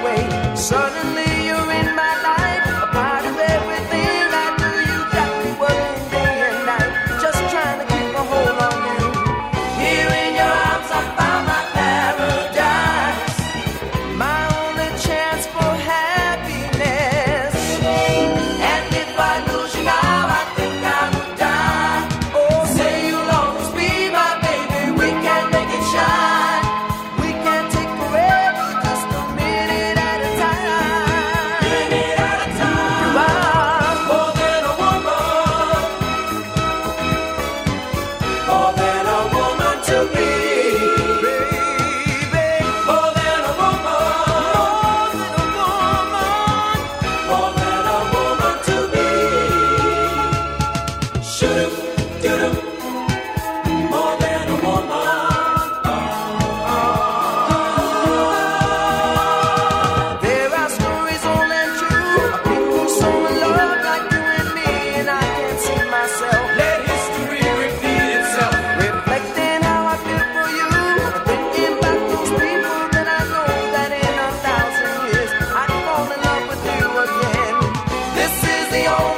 away. Suddenly. the only